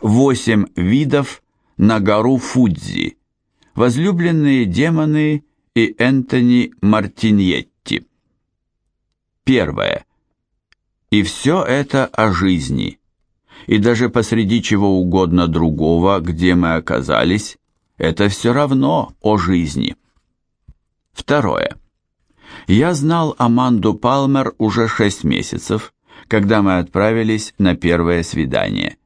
восемь видов на гору Фудзи, возлюбленные демоны и Энтони Мартиньетти. Первое. И все это о жизни. И даже посреди чего угодно другого, где мы оказались, это все равно о жизни. Второе. Я знал Аманду Палмер уже шесть месяцев, когда мы отправились на первое свидание.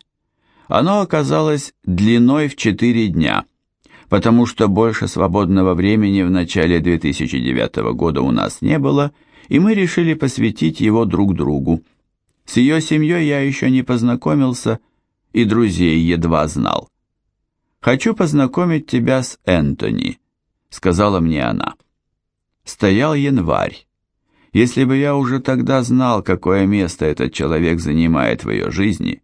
Оно оказалось длиной в четыре дня, потому что больше свободного времени в начале 2009 года у нас не было, и мы решили посвятить его друг другу. С ее семьей я еще не познакомился и друзей едва знал. «Хочу познакомить тебя с Энтони», — сказала мне она. Стоял январь. Если бы я уже тогда знал, какое место этот человек занимает в ее жизни,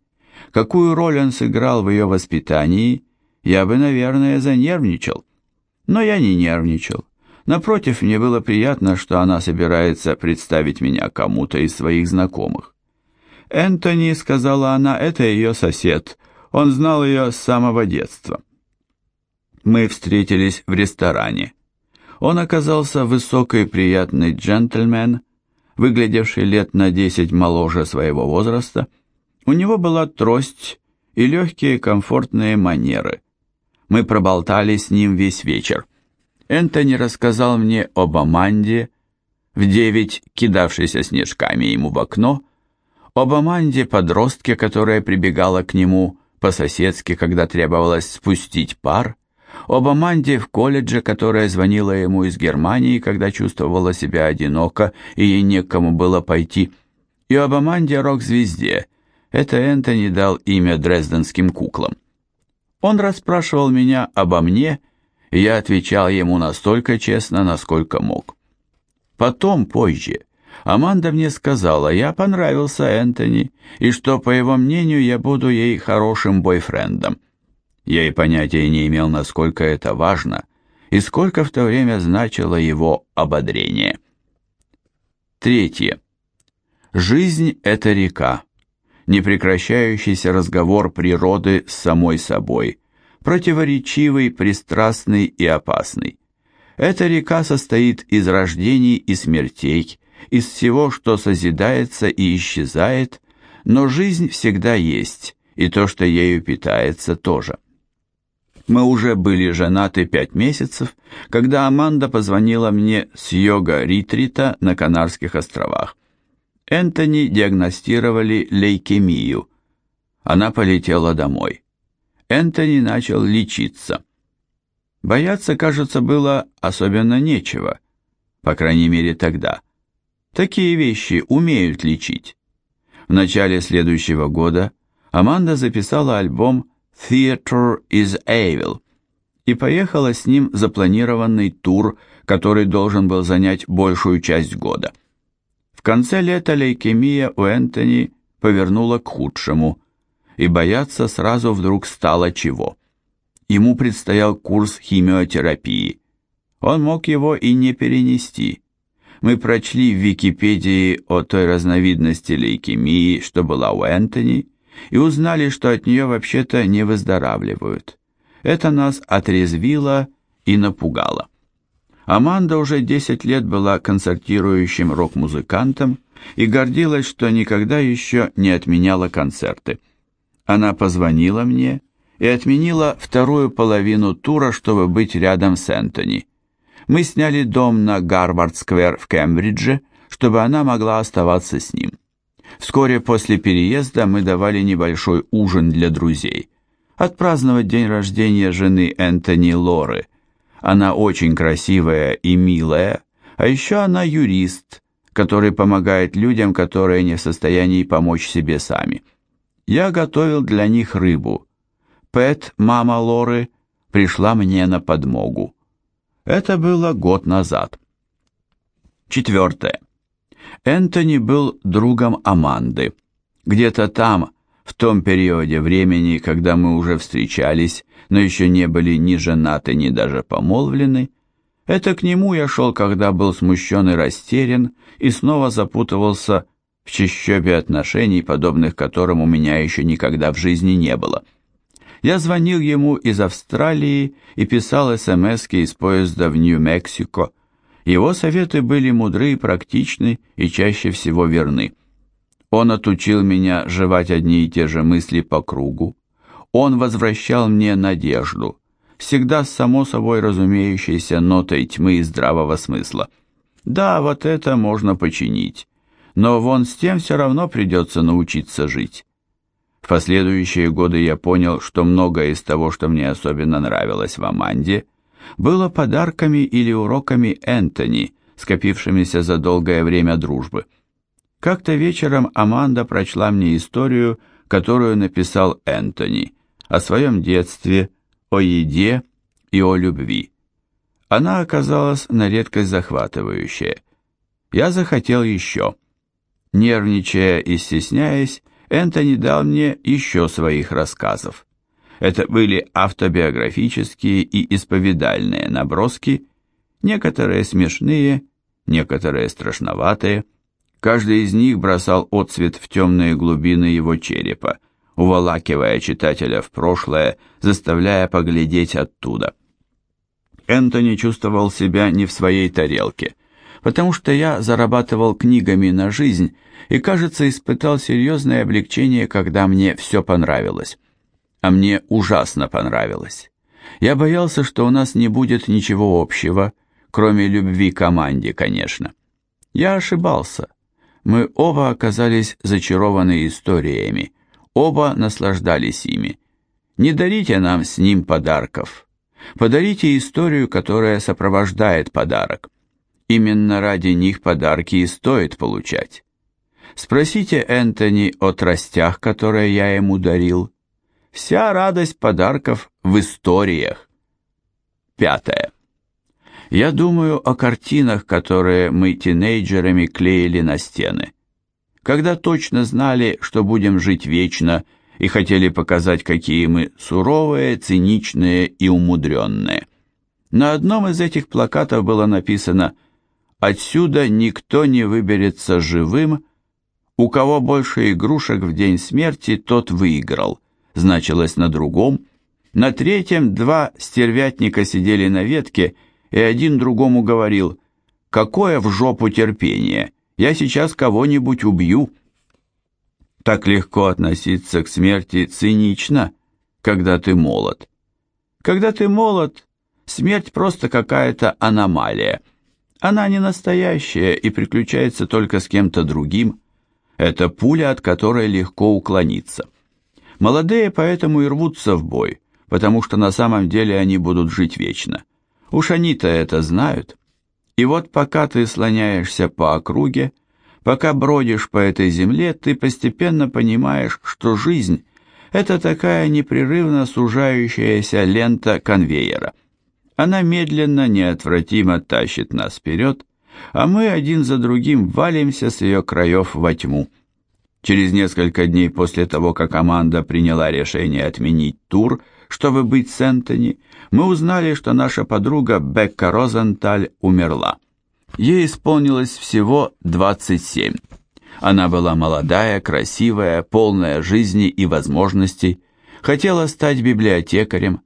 какую роль он сыграл в ее воспитании, я бы, наверное, занервничал. Но я не нервничал. Напротив, мне было приятно, что она собирается представить меня кому-то из своих знакомых. «Энтони», — сказала она, — «это ее сосед. Он знал ее с самого детства». Мы встретились в ресторане. Он оказался высокий приятный джентльмен, выглядевший лет на десять моложе своего возраста. У него была трость и легкие комфортные манеры. Мы проболтали с ним весь вечер. Энтони рассказал мне об Аманде, в девять кидавшейся снежками ему в окно, об Аманде подростке, которая прибегала к нему по-соседски, когда требовалось спустить пар, об Аманде в колледже, которая звонила ему из Германии, когда чувствовала себя одиноко и ей некому было пойти, и об Аманде рок-звезде. Это Энтони дал имя дрезденским куклам. Он расспрашивал меня обо мне, и я отвечал ему настолько честно, насколько мог. Потом, позже, Аманда мне сказала, я понравился Энтони, и что, по его мнению, я буду ей хорошим бойфрендом. Я и понятия не имел, насколько это важно, и сколько в то время значило его ободрение. Третье. Жизнь – это река, непрекращающийся разговор природы с самой собой, противоречивый, пристрастный и опасный. Эта река состоит из рождений и смертей, из всего, что созидается и исчезает, но жизнь всегда есть, и то, что ею питается, тоже. Мы уже были женаты пять месяцев, когда Аманда позвонила мне с йога-ретрита на Канарских островах. Энтони диагностировали лейкемию. Она полетела домой. Энтони начал лечиться. Бояться, кажется, было особенно нечего, по крайней мере тогда. Такие вещи умеют лечить. В начале следующего года Аманда записала альбом Theater is Evil и поехала с ним запланированный тур, который должен был занять большую часть года. В конце лета лейкемия у Энтони повернула к худшему, и бояться сразу вдруг стало чего. Ему предстоял курс химиотерапии. Он мог его и не перенести. Мы прочли в Википедии о той разновидности лейкемии, что была у Энтони, и узнали, что от нее вообще-то не выздоравливают. Это нас отрезвило и напугало. Аманда уже 10 лет была концертирующим рок-музыкантом и гордилась, что никогда еще не отменяла концерты. Она позвонила мне и отменила вторую половину тура, чтобы быть рядом с Энтони. Мы сняли дом на Гарвард-сквер в Кембридже, чтобы она могла оставаться с ним. Вскоре после переезда мы давали небольшой ужин для друзей. Отпраздновать день рождения жены Энтони Лоры. Она очень красивая и милая, а еще она юрист, который помогает людям, которые не в состоянии помочь себе сами. Я готовил для них рыбу. Пэт, мама Лоры, пришла мне на подмогу. Это было год назад. Четвертое. Энтони был другом Аманды. Где-то там, в том периоде времени, когда мы уже встречались, но еще не были ни женаты, ни даже помолвлены, это к нему я шел, когда был смущен и растерян, и снова запутывался в чищобе отношений, подобных которым у меня еще никогда в жизни не было. Я звонил ему из Австралии и писал СМСки из поезда в Нью-Мексико. Его советы были мудры и практичны и чаще всего верны. Он отучил меня жевать одни и те же мысли по кругу. Он возвращал мне надежду, всегда с само собой разумеющейся нотой тьмы и здравого смысла. Да, вот это можно починить, но вон с тем все равно придется научиться жить. В последующие годы я понял, что многое из того, что мне особенно нравилось в Аманде, было подарками или уроками Энтони, скопившимися за долгое время дружбы. Как-то вечером Аманда прочла мне историю, которую написал Энтони, о своем детстве, о еде и о любви. Она оказалась на редкость захватывающая. Я захотел еще. Нервничая и стесняясь, Энтони дал мне еще своих рассказов. Это были автобиографические и исповедальные наброски, некоторые смешные, некоторые страшноватые. Каждый из них бросал отсвет в темные глубины его черепа, уволакивая читателя в прошлое, заставляя поглядеть оттуда. Энтони чувствовал себя не в своей тарелке, потому что я зарабатывал книгами на жизнь и, кажется, испытал серьезное облегчение, когда мне все понравилось а мне ужасно понравилось. Я боялся, что у нас не будет ничего общего, кроме любви команде, конечно. Я ошибался. Мы оба оказались зачарованы историями, оба наслаждались ими. Не дарите нам с ним подарков. Подарите историю, которая сопровождает подарок. Именно ради них подарки и стоит получать. Спросите Энтони о тростях, которые я ему дарил, Вся радость подарков в историях. Пятое. Я думаю о картинах, которые мы тинейджерами клеили на стены. Когда точно знали, что будем жить вечно, и хотели показать, какие мы суровые, циничные и умудренные. На одном из этих плакатов было написано «Отсюда никто не выберется живым, у кого больше игрушек в день смерти, тот выиграл» значилось на другом. На третьем два стервятника сидели на ветке, один другому говорил, «Какое в жопу терпение! Я сейчас кого-нибудь убью!» Так легко относиться к смерти цинично, когда ты молод. Когда ты молод, смерть просто какая-то аномалия. Она не настоящая и приключается только с кем-то другим. Это пуля, от которой легко уклониться. Молодые поэтому и рвутся в бой, потому что на самом деле они будут жить вечно. Уж они-то это знают. И вот пока ты слоняешься по округе, пока бродишь по этой земле, ты постепенно понимаешь, что жизнь – это такая непрерывно сужающаяся лента конвейера. Она медленно, неотвратимо тащит нас вперед, а мы один за другим валимся с ее краев во тьму. Через несколько дней после того, как команда приняла решение отменить тур, чтобы быть с Энтони, мы узнали, что наша подруга Бекка Розенталь умерла. Ей исполнилось всего 27. Она была молодая, красивая, полная жизни и возможностей, хотела стать библиотекарем.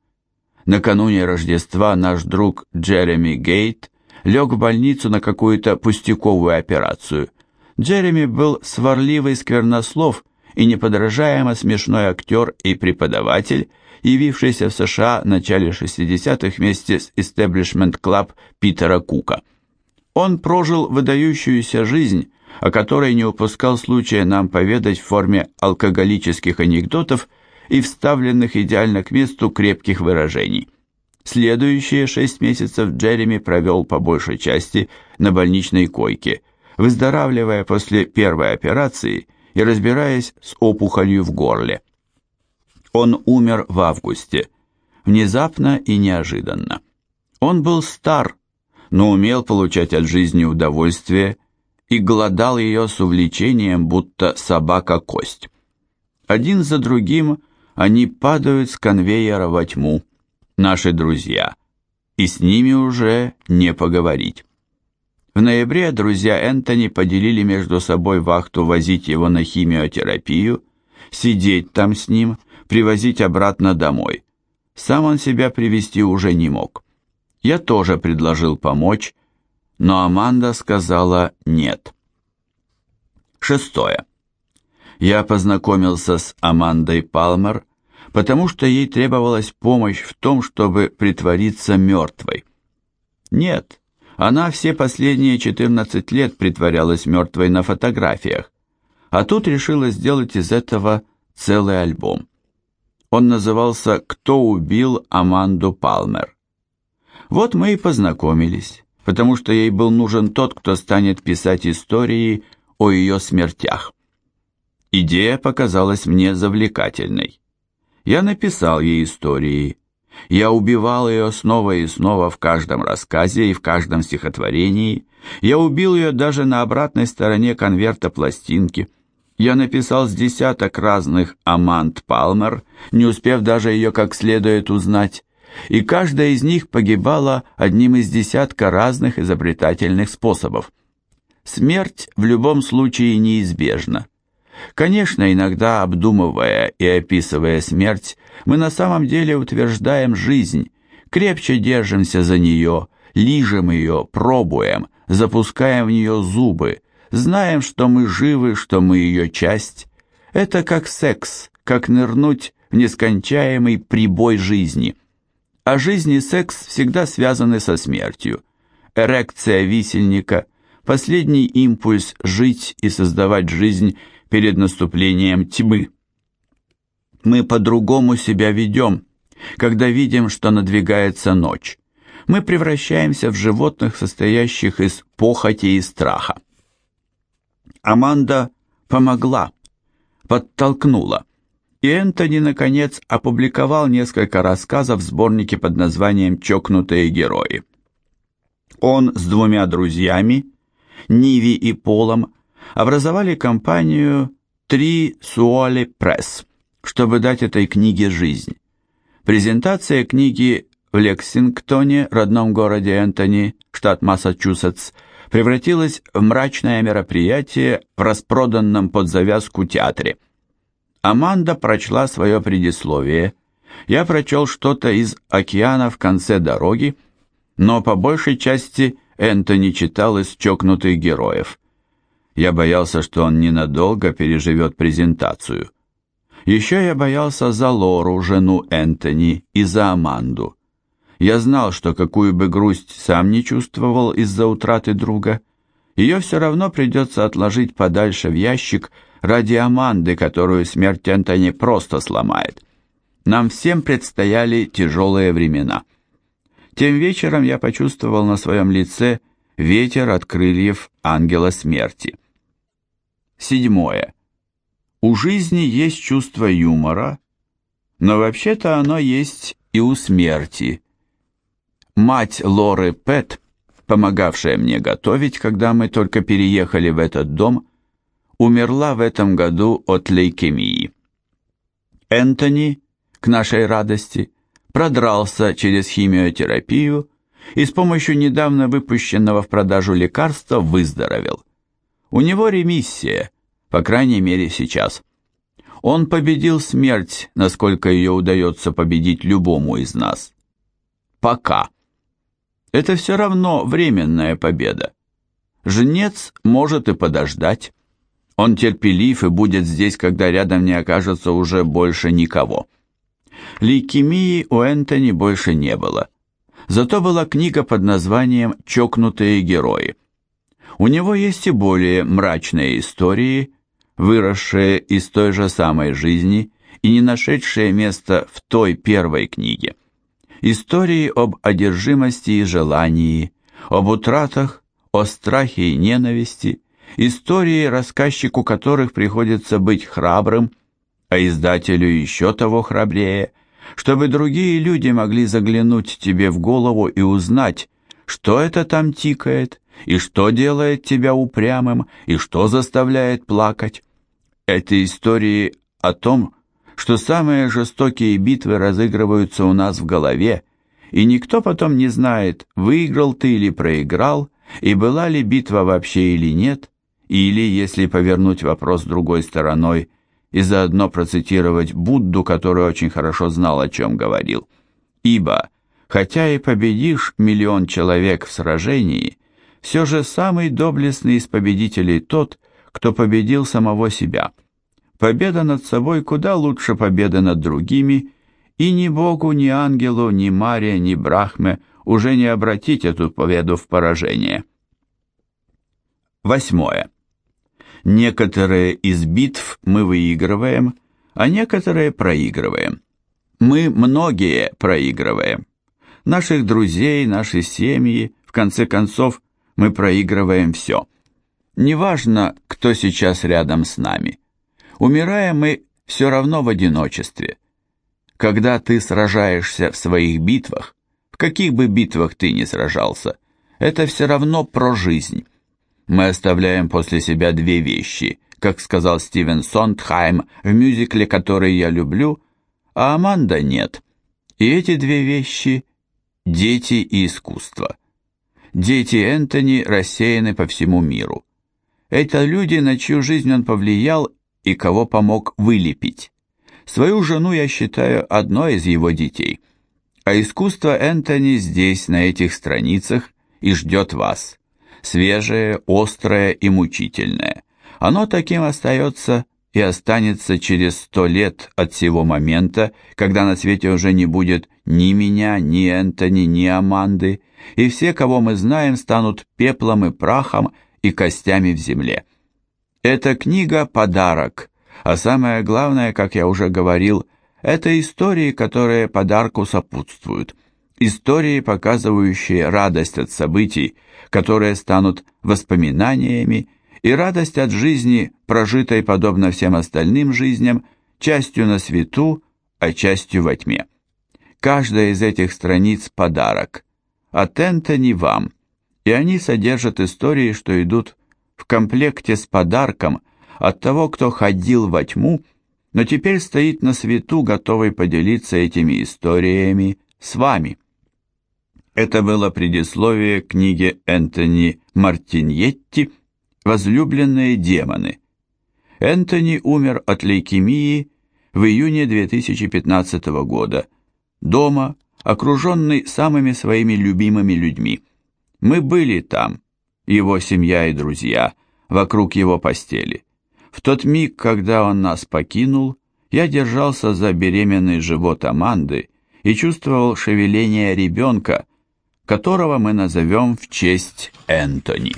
Накануне Рождества наш друг Джереми Гейт лег в больницу на какую-то пустяковую операцию – Джереми был сварливый сквернослов и неподражаемо смешной актер и преподаватель, явившийся в США в начале 60-х вместе с Establishment Club Питера Кука. Он прожил выдающуюся жизнь, о которой не упускал случая нам поведать в форме алкоголических анекдотов и вставленных идеально к месту крепких выражений. Следующие шесть месяцев Джереми провел по большей части на больничной койке – выздоравливая после первой операции и разбираясь с опухолью в горле. Он умер в августе, внезапно и неожиданно. Он был стар, но умел получать от жизни удовольствие и голодал ее с увлечением, будто собака-кость. Один за другим они падают с конвейера во тьму, наши друзья, и с ними уже не поговорить. В ноябре друзья Энтони поделили между собой вахту возить его на химиотерапию, сидеть там с ним, привозить обратно домой. Сам он себя привести уже не мог. Я тоже предложил помочь, но Аманда сказала нет. Шестое. Я познакомился с Амандой Палмер, потому что ей требовалась помощь в том, чтобы притвориться мертвой. Нет, она все последние 14 лет притворялась мертвой на фотографиях, а тут решила сделать из этого целый альбом. Он назывался «Кто убил Аманду Палмер?». Вот мы и познакомились, потому что ей был нужен тот, кто станет писать истории о ее смертях. Идея показалась мне завлекательной. Я написал ей истории. Я убивал ее снова и снова в каждом рассказе и в каждом стихотворении. Я убил ее даже на обратной стороне конверта пластинки. Я написал с десяток разных Амант Палмер, не успев даже ее как следует узнать, и каждая из них погибала одним из десятка разных изобретательных способов. Смерть в любом случае неизбежна. Конечно, иногда, обдумывая и описывая смерть, мы на самом деле утверждаем жизнь, крепче держимся за нее, лижем ее, пробуем, запускаем в нее зубы, знаем, что мы живы, что мы ее часть. Это как секс, как нырнуть в нескончаемый прибой жизни. А жизнь и секс всегда связаны со смертью. Эрекция висельника, последний импульс жить и создавать жизнь – перед наступлением тьмы. Мы по-другому себя ведем, когда видим, что надвигается ночь. Мы превращаемся в животных, состоящих из похоти и страха. Аманда помогла, подтолкнула, и Энтони, наконец, опубликовал несколько рассказов в сборнике под названием «Чокнутые герои». Он с двумя друзьями, Ниви и Полом, образовали компанию «Три Суоли Пресс», чтобы дать этой книге жизнь. Презентация книги в Лексингтоне, родном городе Энтони, штат Массачусетс, превратилась в мрачное мероприятие в распроданном под завязку театре. Аманда прочла свое предисловие. Я прочел что-то из «Океана в конце дороги», но по большей части Энтони читал из «Чокнутых героев». Я боялся, что он ненадолго переживет презентацию. Еще я боялся за Лору, жену Энтони, и за Аманду. Я знал, что какую бы грусть сам не чувствовал из-за утраты друга, ее все равно придется отложить подальше в ящик ради Аманды, которую смерть Энтони просто сломает. Нам всем предстояли тяжелые времена. Тем вечером я почувствовал на своем лице ветер от крыльев ангела смерти. Седьмое. У жизни есть чувство юмора, но вообще-то оно есть и у смерти. Мать Лоры Пэт, помогавшая мне готовить, когда мы только переехали в этот дом, умерла в этом году от лейкемии. Энтони, к нашей радости, продрался через химиотерапию и с помощью недавно выпущенного в продажу лекарства выздоровел. У него ремиссия, по крайней мере сейчас. Он победил смерть, насколько ее удается победить любому из нас. Пока. Это все равно временная победа. Жнец может и подождать. Он терпелив и будет здесь, когда рядом не окажется уже больше никого. Лейкемии у Энтони больше не было. Зато была книга под названием «Чокнутые герои». У него есть и более мрачные истории, выросшие из той же самой жизни и не нашедшие места в той первой книге. Истории об одержимости и желании, об утратах, о страхе и ненависти, истории, рассказчику которых приходится быть храбрым, а издателю еще того храбрее, чтобы другие люди могли заглянуть тебе в голову и узнать, что это там тикает, и что делает тебя упрямым, и что заставляет плакать. Это истории о том, что самые жестокие битвы разыгрываются у нас в голове, и никто потом не знает, выиграл ты или проиграл, и была ли битва вообще или нет, или, если повернуть вопрос другой стороной, и заодно процитировать Будду, который очень хорошо знал, о чем говорил. Ибо, хотя и победишь миллион человек в сражении, все же самый доблестный из победителей тот, кто победил самого себя. Победа над собой куда лучше победы над другими, и ни Богу, ни ангелу, ни Маре, ни Брахме уже не обратить эту победу в поражение. Восьмое. Некоторые из битв мы выигрываем, а некоторые проигрываем. Мы многие проигрываем. Наших друзей, наши семьи, в конце концов, мы проигрываем все. Неважно, кто сейчас рядом с нами. Умираем мы все равно в одиночестве. Когда ты сражаешься в своих битвах, в каких бы битвах ты ни сражался, это все равно про жизнь. Мы оставляем после себя две вещи, как сказал Стивен Сондхайм в мюзикле, который я люблю, а Аманда нет. И эти две вещи – дети и искусство. Дети Энтони рассеяны по всему миру. Это люди, на чью жизнь он повлиял и кого помог вылепить. Свою жену я считаю одной из его детей. А искусство Энтони здесь, на этих страницах, и ждет вас свежее, острое и мучительное. Оно таким остается и останется через сто лет от сего момента, когда на свете уже не будет ни меня, ни Энтони, ни Аманды, и все, кого мы знаем, станут пеплом и прахом и костями в земле. Эта книга – подарок, а самое главное, как я уже говорил, это истории, которые подарку сопутствуют, истории, показывающие радость от событий, которые станут воспоминаниями, и радость от жизни, прожитой подобно всем остальным жизням, частью на свету, а частью во тьме. Каждая из этих страниц – подарок. От Энтони вам, и они содержат истории, что идут в комплекте с подарком от того, кто ходил во тьму, но теперь стоит на свету, готовый поделиться этими историями с вами. Это было предисловие книги Энтони Мартиньетти «Возлюбленные демоны». Энтони умер от лейкемии в июне 2015 года, дома, окруженный самыми своими любимыми людьми. Мы были там, его семья и друзья, вокруг его постели. В тот миг, когда он нас покинул, я держался за беременный живот Аманды и чувствовал шевеление ребенка, которого мы назовем в честь Энтони.